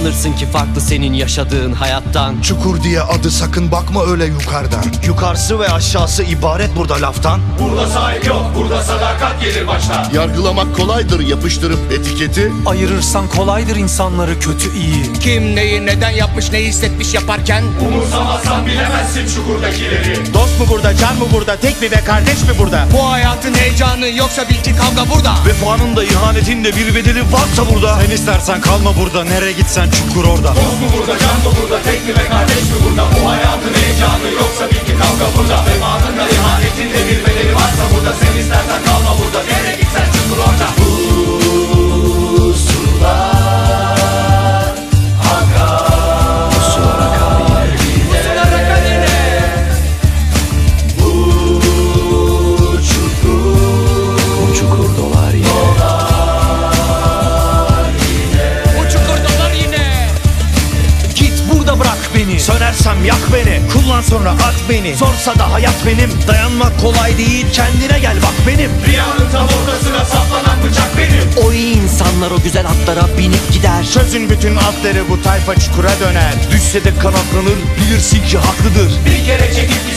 Sanırsın ki farklı senin yaşadığın hayattan. Çukur diye adı sakın bakma öyle yukarıdan. Yukarısı ve aşağısı ibaret burada laftan. Burada sahip yok, burada sadakat gelir başta. Yargılamak kolaydır yapıştırıp etiketi. Ayırırsan kolaydır insanları kötü iyi. Kim neyi neden yapmış ne hissetmiş yaparken? Umursamazsan bilemezsin çukurdakileri. Dost mu burada can mı burada tek mi ve kardeş mi burada? Bu hayatın heyecanı yoksa bil ki kavga burada Vefanın da ihanetin de bir bedeli varsa burada Sen istersen kalma burada nereye gitsen çukur orada Dost mu burada, can mı burada, tek mi ve kardeş mi burada? Bu hayatın heyecanı yoksa bil ki kavga burada. Vefanın da ihanetin beni Sönersem yak beni Kullan sonra at beni. Zorsa da hayat benim Dayanmak kolay değil kendine gel bak benim. Riyanın tam ortasına saplanan bıçak benim. O iyi insanlar o güzel atlara binip gider. Çözün bütün atları bu tayfa çukura döner. Düşse de kanatlanır bilirsin ki haklıdır. Bir kere çekip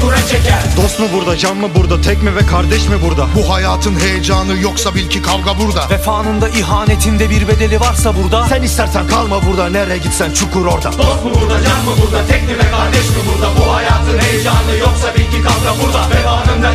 çukura çeker. Dost mu burada can mı burada tek mi ve kardeş mi burada Bu hayatın heyecanı yoksa bil ki kavga burada Vefanında ihanetinde bir bedeli varsa burada Sen istersen kalma burada nereye gitsen çukur orada Dost mu burada, can mı burada, tek mi ve kardeş mi burada? Bu hayatın heyecanı yoksa bil ki kavga burada. Vefanın da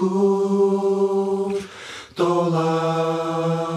kur dolar.